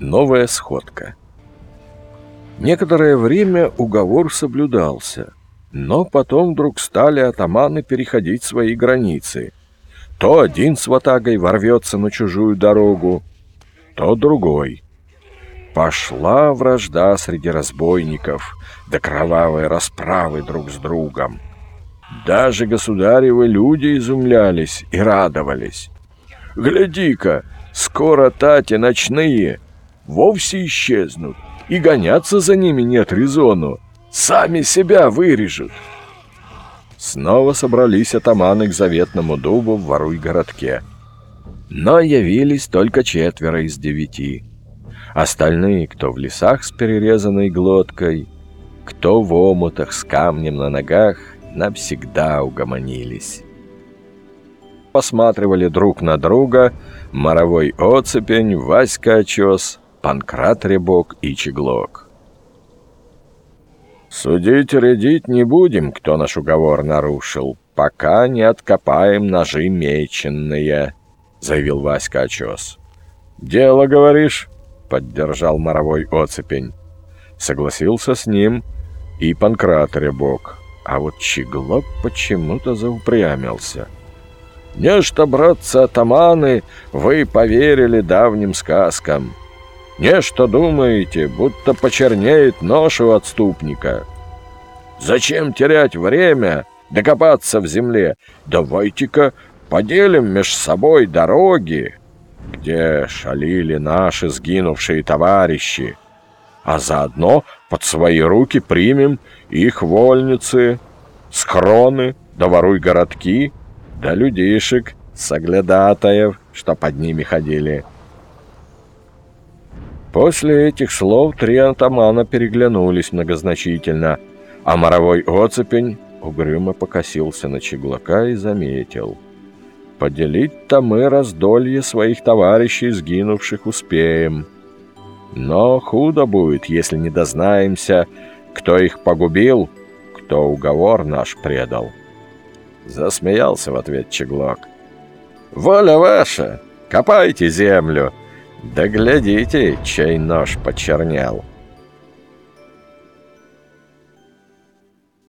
Новая сходка. Некоторое время уговор соблюдался, но потом вдруг стали атаманы переходить свои границы. То один с ватагой ворвется на чужую дорогу, то другой. Пошла вражда среди разбойников, до кровавой расправы друг с другом. Даже государевы люди изумлялись и радовались. «Гляди-ка, скоро тати ночные вовсе исчезнут, и гоняться за ними нет резону. Сами себя вырежут. Снова собрались атаманы к заветному дубу в Воруй-городке. Но явились только четверо из девяти. Остальные, кто в лесах с перерезанной глоткой, кто в омутах с камнем на ногах, навсегда угомонились. Посматривали друг на друга Моровой Оцепень, Васька Очес, Панкрат Рябок и Чеглок. «Судить и рядить не будем, кто наш уговор нарушил, пока не откопаем ножи меченные», — заявил Васька Очес. «Дело, говоришь?» — поддержал моровой оцепень. Согласился с ним и Панкрат Рябок, а вот Чеглок почему-то заупрямился. «Нечто, братцы атаманы, вы поверили давним сказкам». Не что думаете, будто почернеет нож у отступника. Зачем терять время, докопаться в земле? Давайте-ка поделим меж собой дороги, где шалили наши сгинувшие товарищи, а заодно под свои руки примем их вольницы, схроны, да воруй городки, да людишек, соглядатаев, что под ними ходили». После этих слов три атамана переглянулись многозначительно, а моровой оцепень угрюмо покосился на Чеглака и заметил. «Поделить-то мы раздолье своих товарищей, сгинувших, успеем. Но худо будет, если не дознаемся, кто их погубил, кто уговор наш предал». Засмеялся в ответ Чеглок. «Воля ваша! Копайте землю!» Да глядите, чей нож почернял.